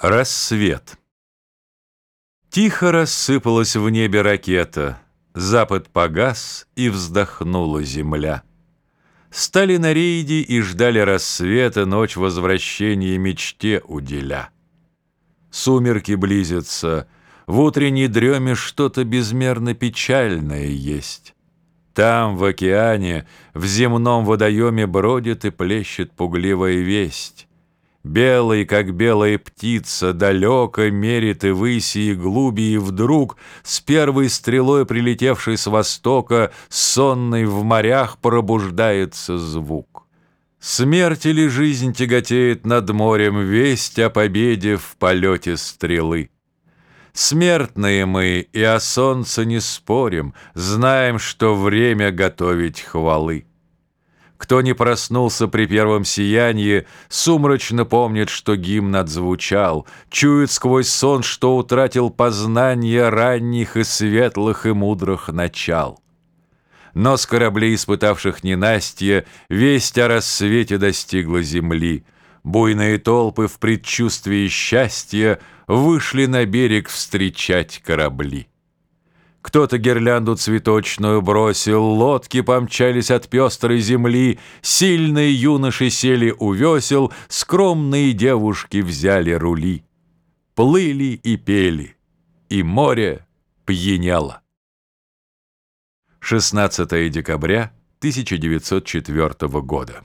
Рассвет Тихо рассыпалась в небе ракета, Запад погас, и вздохнула земля. Стали на рейде и ждали рассвета, Ночь возвращения мечте уделя. Сумерки близятся, в утренней дреме Что-то безмерно печальное есть. Там, в океане, в земном водоеме Бродит и плещет пугливая весть. Белый, как белая птица, далеко мерит и выси, и глуби, и вдруг, с первой стрелой, прилетевшей с востока, сонный в морях пробуждается звук. Смерть или жизнь тяготеет над морем весть о победе в полете стрелы. Смертные мы и о солнце не спорим, знаем, что время готовить хвалы. Кто не проснулся при первом сиянии, Сумрачно помнит, что гимн отзвучал, Чует сквозь сон, что утратил познание Ранних и светлых и мудрых начал. Но с кораблей, испытавших ненастье, Весть о рассвете достигла земли. Буйные толпы в предчувствии счастья Вышли на берег встречать корабли. Кто-то гирлянду цветочную бросил, лодки помчались от пестрой земли, сильные юноши сели у весел, скромные девушки взяли рули. Плыли и пели, и море пьянело. 16 декабря 1904 года.